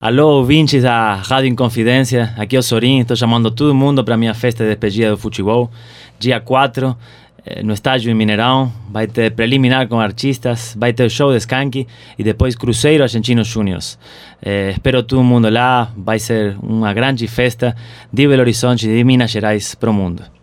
Alô, ouvintes da Rádio Inconfidência, aqui é o Sorin, estou chamando todo mundo para a minha festa de despedida do futebol. Dia 4, no estádio em Mineirão, vai ter preliminar com artistas, vai ter o show de Skank e depois Cruzeiro Argentino Juniors. É, espero todo mundo lá, vai ser uma grande festa de Belo Horizonte e de Minas Gerais para o mundo.